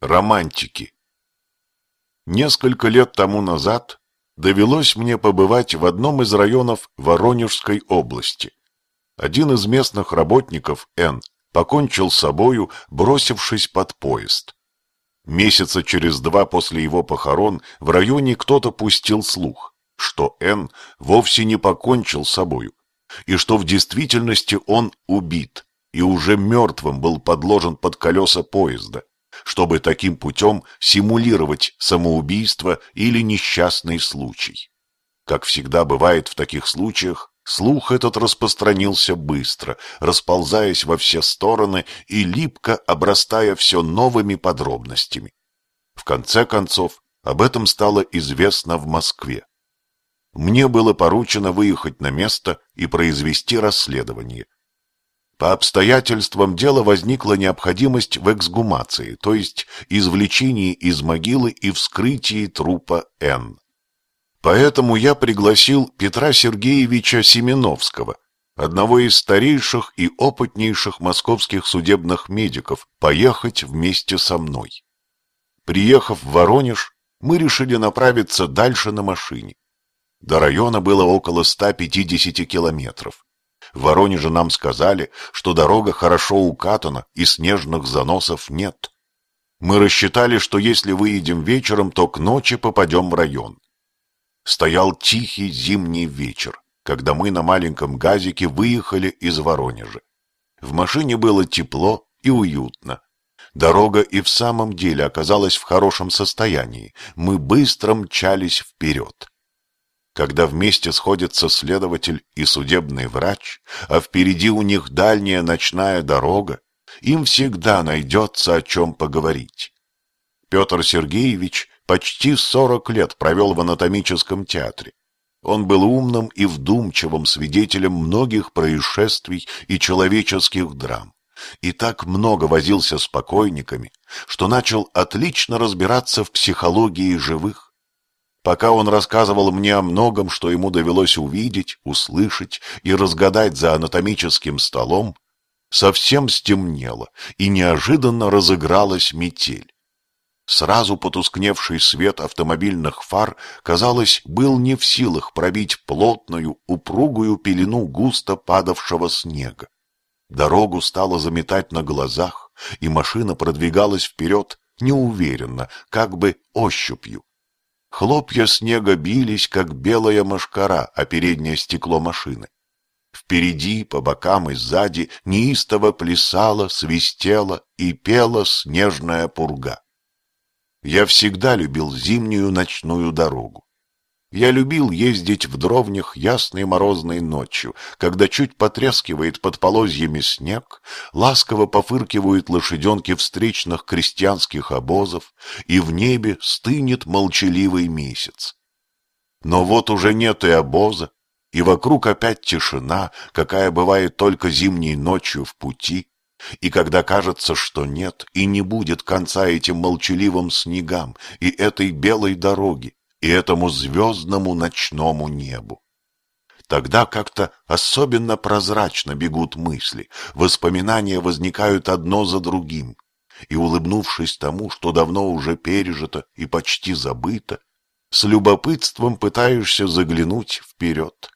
Романтики. Несколько лет тому назад довелось мне побывать в одном из районов Воронежской области. Один из местных работников, Н, покончил с собою, бросившись под поезд. Месяца через два после его похорон в районе кто-то пустил слух, что Н вовсе не покончил с собою, и что в действительности он убит и уже мертвым был подложен под колеса поезда чтобы таким путем симулировать самоубийство или несчастный случай. Как всегда бывает в таких случаях, слух этот распространился быстро, расползаясь во все стороны и липко обрастая все новыми подробностями. В конце концов, об этом стало известно в Москве. Мне было поручено выехать на место и произвести расследование – по обстоятельствам дела возникла необходимость в эксгумации, то есть извлечении из могилы и вскрытии трупа Н. Поэтому я пригласил Петра Сергеевича Семеновского, одного из старейших и опытнейших московских судебных медиков, поехать вместе со мной. Приехав в Воронеж, мы решили направиться дальше на машине. До района было около 150 километров. В Воронеже нам сказали, что дорога хорошо укатана и снежных заносов нет. Мы рассчитали, что если выедем вечером, то к ночи попадем в район. Стоял тихий зимний вечер, когда мы на маленьком газике выехали из Воронежа. В машине было тепло и уютно. Дорога и в самом деле оказалась в хорошем состоянии. Мы быстро мчались вперед когда вместе сходятся следователь и судебный врач, а впереди у них дальняя ночная дорога, им всегда найдется о чем поговорить. Петр Сергеевич почти сорок лет провел в анатомическом театре. Он был умным и вдумчивым свидетелем многих происшествий и человеческих драм. И так много возился с покойниками, что начал отлично разбираться в психологии живых Пока он рассказывал мне о многом, что ему довелось увидеть, услышать и разгадать за анатомическим столом, совсем стемнело, и неожиданно разыгралась метель. Сразу потускневший свет автомобильных фар, казалось, был не в силах пробить плотную, упругую пелену густо падавшего снега. Дорогу стало заметать на глазах, и машина продвигалась вперед неуверенно, как бы ощупью. Хлопья снега бились, как белая мошкара, о переднее стекло машины. Впереди, по бокам и сзади неистово плясала, свистела и пела снежная пурга. Я всегда любил зимнюю ночную дорогу. Я любил ездить в дровнях ясной морозной ночью, когда чуть потрескивает под полозьями снег, ласково пофыркивают лошаденки встречных крестьянских обозов, и в небе стынет молчаливый месяц. Но вот уже нет и обоза, и вокруг опять тишина, какая бывает только зимней ночью в пути, и когда кажется, что нет и не будет конца этим молчаливым снегам и этой белой дороге, и этому звездному ночному небу. Тогда как-то особенно прозрачно бегут мысли, воспоминания возникают одно за другим, и, улыбнувшись тому, что давно уже пережито и почти забыто, с любопытством пытаешься заглянуть вперед.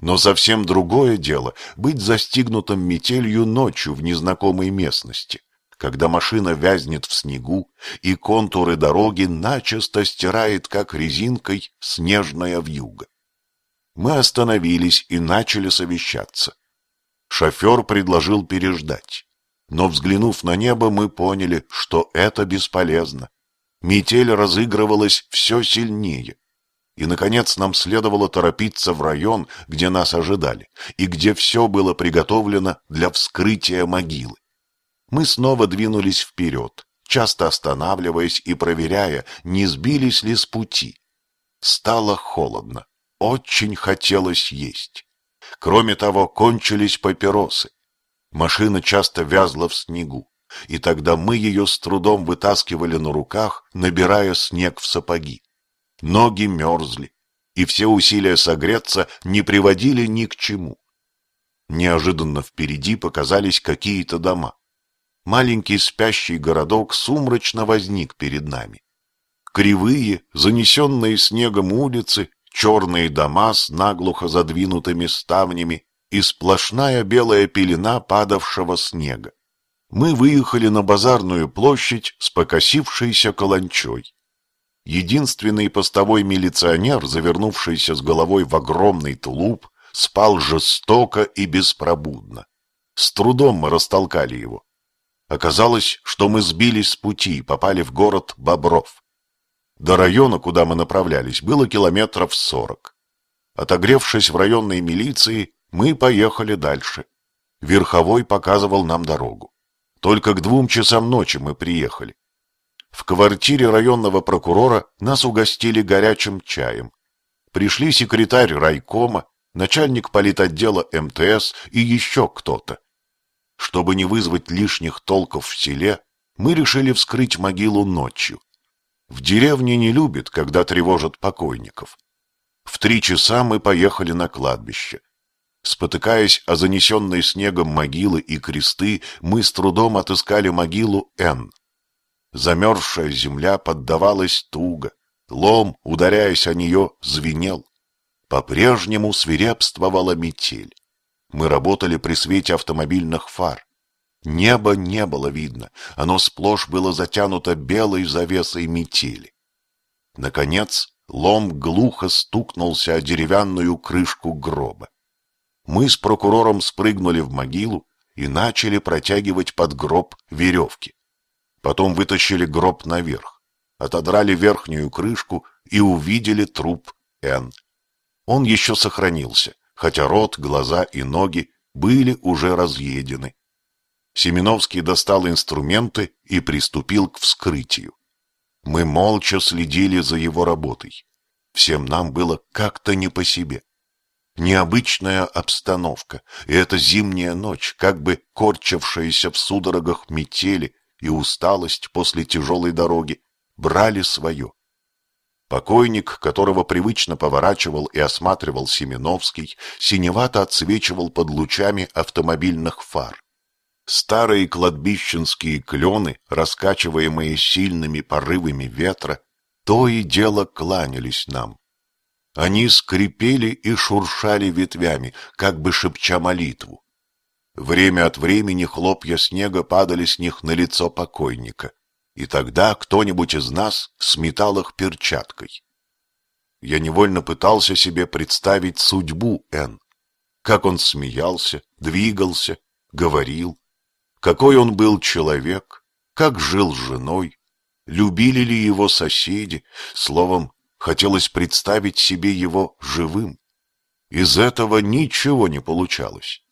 Но совсем другое дело — быть застигнутым метелью ночью в незнакомой местности когда машина вязнет в снегу, и контуры дороги начисто стирает, как резинкой, снежная вьюга. Мы остановились и начали совещаться. Шофер предложил переждать. Но, взглянув на небо, мы поняли, что это бесполезно. Метель разыгрывалась все сильнее. И, наконец, нам следовало торопиться в район, где нас ожидали, и где все было приготовлено для вскрытия могилы мы снова двинулись вперед, часто останавливаясь и проверяя, не сбились ли с пути. Стало холодно, очень хотелось есть. Кроме того, кончились папиросы. Машина часто вязла в снегу, и тогда мы ее с трудом вытаскивали на руках, набирая снег в сапоги. Ноги мерзли, и все усилия согреться не приводили ни к чему. Неожиданно впереди показались какие-то дома. Маленький спящий городок сумрачно возник перед нами. Кривые, занесенные снегом улицы, черные дома с наглухо задвинутыми ставнями и сплошная белая пелена падавшего снега. Мы выехали на базарную площадь с покосившейся каланчой. Единственный постовой милиционер, завернувшийся с головой в огромный тулуп, спал жестоко и беспробудно. С трудом мы растолкали его. Оказалось, что мы сбились с пути и попали в город Бобров. До района, куда мы направлялись, было километров сорок. Отогревшись в районной милиции, мы поехали дальше. Верховой показывал нам дорогу. Только к двум часам ночи мы приехали. В квартире районного прокурора нас угостили горячим чаем. Пришли секретарь райкома, начальник политотдела МТС и еще кто-то. Чтобы не вызвать лишних толков в селе, мы решили вскрыть могилу ночью. В деревне не любят, когда тревожат покойников. В три часа мы поехали на кладбище. Спотыкаясь о занесенной снегом могилы и кресты, мы с трудом отыскали могилу Н. Замерзшая земля поддавалась туго, лом, ударяясь о нее, звенел. По-прежнему свирепствовала метель. Мы работали при свете автомобильных фар. Небо не было видно, оно сплошь было затянуто белой завесой метели. Наконец, лом глухо стукнулся о деревянную крышку гроба. Мы с прокурором спрыгнули в могилу и начали протягивать под гроб веревки. Потом вытащили гроб наверх, отодрали верхнюю крышку и увидели труп Н. Он еще сохранился, хотя рот, глаза и ноги были уже разъедены. Семеновский достал инструменты и приступил к вскрытию. Мы молча следили за его работой. Всем нам было как-то не по себе. Необычная обстановка, и эта зимняя ночь, как бы корчавшаяся в судорогах метели и усталость после тяжелой дороги, брали свое. Покойник, которого привычно поворачивал и осматривал Семеновский, синевато отсвечивал под лучами автомобильных фар. Старые кладбищенские клены, раскачиваемые сильными порывами ветра, то и дело кланялись нам. Они скрипели и шуршали ветвями, как бы шепча молитву. Время от времени хлопья снега падали с них на лицо покойника и тогда кто-нибудь из нас сметал их перчаткой. Я невольно пытался себе представить судьбу Н. Как он смеялся, двигался, говорил, какой он был человек, как жил с женой, любили ли его соседи, словом, хотелось представить себе его живым. Из этого ничего не получалось.